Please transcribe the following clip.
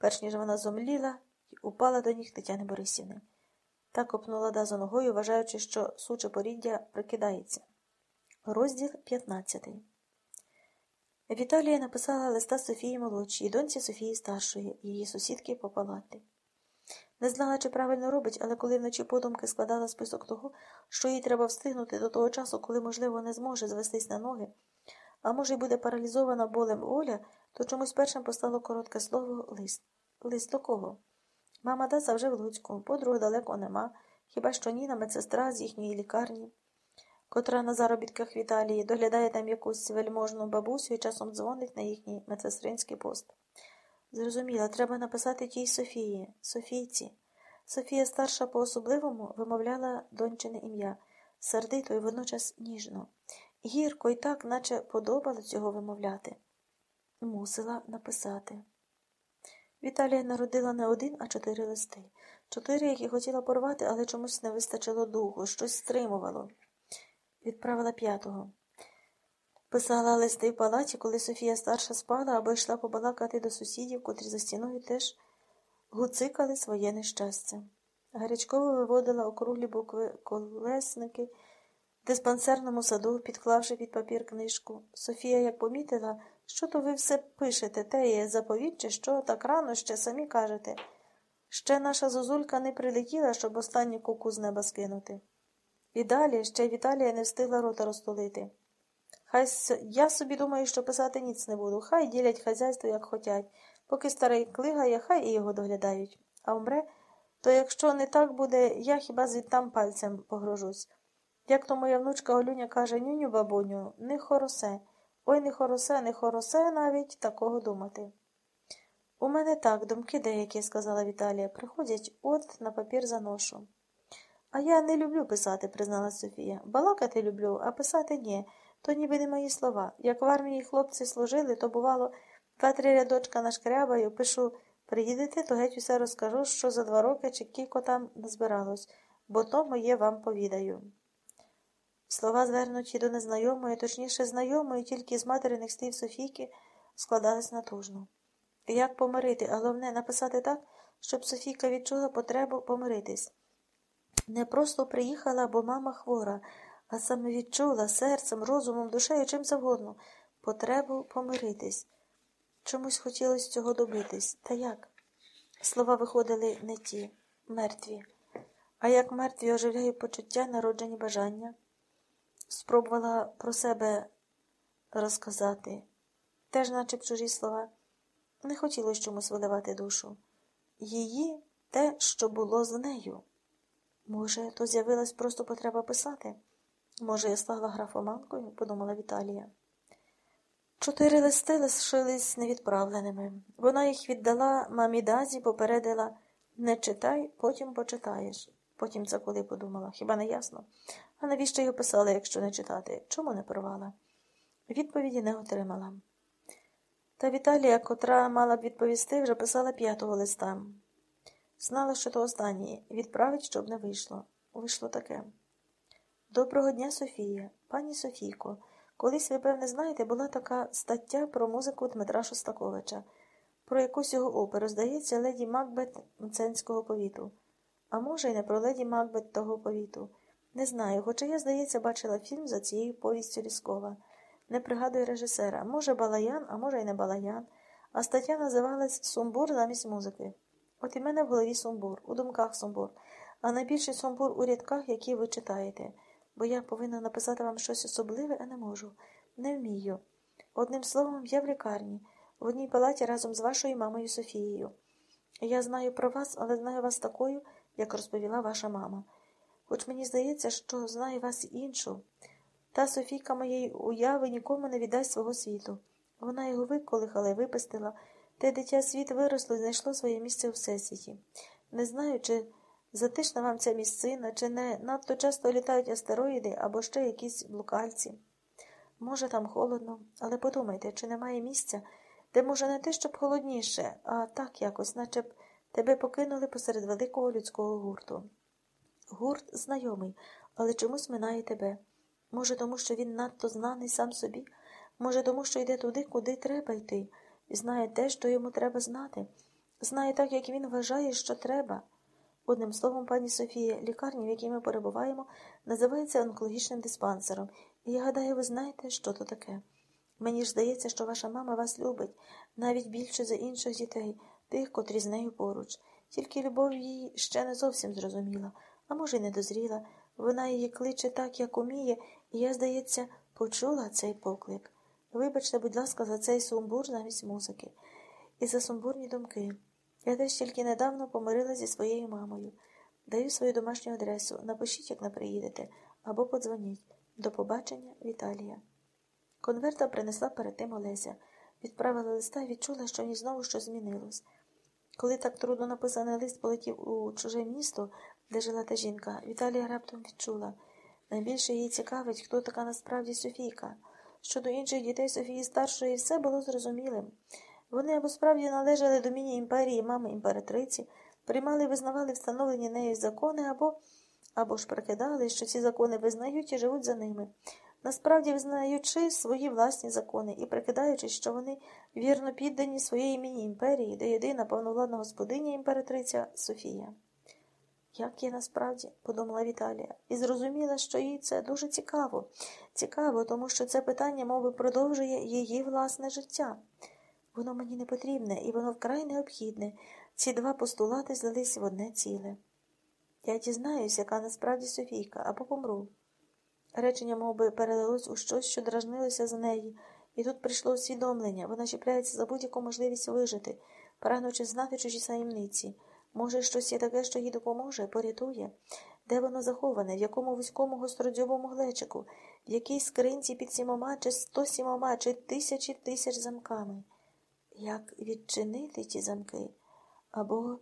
перш ніж вона зомліла і упала до ніг Тетяни Борисівни. Та копнула Дазу ногою, вважаючи, що суче поріддя прикидається. Розділ 15 Віталія написала листа Софії молодшій, доньці Софії старшої, її сусідки по палаті. Не знала, чи правильно робить, але коли вночі подумки складала список того, що їй треба встигнути до того часу, коли, можливо, не зможе звестись на ноги, а може, й буде паралізована болем Оля, то чомусь першим постало коротке слово лист. Лист до кого? Мама Даса вже в Луцьку, подруг далеко нема, хіба що Ніна, медсестра з їхньої лікарні, котра на заробітках в Італії доглядає там якусь вельможну бабусю і часом дзвонить на їхній медсестринський пост. Зрозуміла, треба написати тій Софії, Софійці. Софія старша по особливому вимовляла дончине ім'я, сердито і водночас ніжно. Гірко і так, наче подобало цього вимовляти. Мусила написати. Віталія народила не один, а чотири листи. Чотири, які хотіла порвати, але чомусь не вистачило духу, щось стримувало. Відправила п'ятого. Писала листи в палаті, коли Софія старша спала або йшла побалакати до сусідів, котрі за стіною теж гуцикали своє нещастя. Гарячково виводила округлі букви колесники диспансерному саду, підклавши під папір книжку. Софія, як помітила, що то ви все пишете, те є заповідь, чи що, так рано ще самі кажете. Ще наша зозулька не прилетіла, щоб останню куку з неба скинути. І далі ще Віталія не встигла рота розтулити. Хай я собі думаю, що писати ніц не буду. Хай ділять хазяйство, як хотять. Поки старий клигає, хай і його доглядають. А умре, то якщо не так буде, я хіба звідтам пальцем погрожусь. Як то моя внучка Олюня каже, нюню, бабуню, не хоросе. Ой, не хоросе, не хоросе навіть такого думати. У мене так, думки деякі, сказала Віталія, приходять от на папір заношу. А я не люблю писати, признала Софія. Балакати люблю, а писати ні. То ніби не мої слова. Як в армії хлопці служили, то, бувало, два-три рядочка нашкрябаю, пишу приїдете, то геть усе розкажу, що за два роки чи кілько там назбиралось, бо то моє вам повідаю. Слова, звернуті до незнайомої, точніше, знайомої, тільки з материних слів Софійки, складались натужно. Як помирити, а головне написати так, щоб Софійка відчула потребу помиритись. Не просто приїхала, бо мама хвора, а саме відчула серцем, розумом, душею, чим завгодно, потребу помиритись. Чомусь хотілося цього добитись. Та як? Слова виходили не ті, мертві. А як мертві оживляють почуття, народжені бажання, спробувала про себе розказати, теж, наче чужі слова, не хотілося чомусь виливати душу. Її те, що було з нею. Може, то з'явилась просто потреба писати? Може, я стала графоманкою, подумала Віталія. Чотири листи лишились невідправленими. Вона їх віддала мамі Дазі, попередила не читай, потім почитаєш. Потім це коли подумала, хіба не ясно? А навіщо його писала, якщо не читати? Чому не порвала? Відповіді не отримала. Та Віталія, котра мала б відповісти, вже писала п'ятого листа. Знала, що то останнє, відправить, щоб не вийшло. Вийшло таке. Доброго дня, Софія, пані Софійко. Колись, ви, певне, знаєте, була така стаття про музику Дмитра Шостаковича, про якусь його оперу, здається, леді Макбет Мценського повіту. А може, й не про леді Макбет того повіту. Не знаю, хоча я, здається, бачила фільм за цією повістю Ліскова. Не пригадую режисера. Може, Балаян, а може, й не Балаян. А стаття називалась Сумбур замість музики. От і мене в голові сумбур, у думках сумбур, а найбільший сумбур у рядках, які ви читаєте бо я повинна написати вам щось особливе, а не можу. Не вмію. Одним словом, я в лікарні, в одній палаті разом з вашою мамою Софією. Я знаю про вас, але знаю вас такою, як розповіла ваша мама. Хоч мені здається, що знаю вас іншу. Та Софійка моєї уяви нікому не віддасть свого світу. Вона його виколихала і випустила. Те дитя світ виросло і знайшло своє місце у всесвіті. Не знаю, чи Затишна вам ця місцина, чи не надто часто літають астероїди або ще якісь блукальці. Може, там холодно, але подумайте, чи немає місця, де, може, не те, щоб холодніше, а так якось, наче б тебе покинули посеред великого людського гурту. Гурт знайомий, але чомусь минає тебе. Може, тому що він надто знаний сам собі, може, тому що йде туди, куди треба йти, і знає те, що йому треба знати знає так, як він вважає, що треба. Одним словом, пані Софія, лікарня, в якій ми перебуваємо, називається онкологічним диспансером. І я гадаю, ви знаєте, що то таке. Мені ж здається, що ваша мама вас любить навіть більше за інших дітей, тих, котрі з нею поруч. Тільки любов їй ще не зовсім зрозуміла, а може, й не дозріла. Вона її кличе так, як уміє, і я, здається, почула цей поклик. Вибачте, будь ласка, за цей сумбур замість музики. І за сумбурні думки. Я теж тільки недавно помирила зі своєю мамою. Даю свою домашню адресу. Напишіть, як не приїдете, або подзвоніть. До побачення, Віталія. Конверта принесла перед тим Олеся. Відправила листа і відчула, що в ній знову щось змінилось. Коли так трудно написаний лист полетів у чуже місто, де жила та жінка, Віталія раптом відчула. Найбільше її цікавить, хто така насправді Софійка. Щодо інших дітей Софії старшої все було зрозумілим. Вони або справді належали до міні-імперії мами імператриці, приймали і визнавали встановлені нею закони, або або ж прикидали, що ці закони визнають і живуть за ними, насправді визнаючи свої власні закони і прикидаючись, що вони вірно піддані своєї міні-імперії, де єдина повновладна господиня імператриця Софія. Як є насправді, подумала Віталія, і зрозуміла, що їй це дуже цікаво. Цікаво, тому що це питання, мови, продовжує її власне життя. Воно мені не потрібне і воно вкрай необхідне. Ці два постулати злились в одне ціле. Я дізнаюсь, яка насправді Софійка, або помру. Речення мов би, перелилось у щось, що дражнилося з неї, і тут прийшло усвідомлення. Вона чіпляється за будь-яку можливість вижити, прагнучи знати чужі таємниці. Може, щось є таке, що їй допоможе, порятує? Де воно заховане, в якому вузькому гостродзьобому глечику, в якій скринці під сімома, чи сто сімома, чи тисячі тисяч замками? Як відчинити ті замки? Або